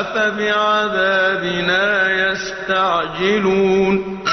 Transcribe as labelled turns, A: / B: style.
A: أفبعذابنا يستعجلون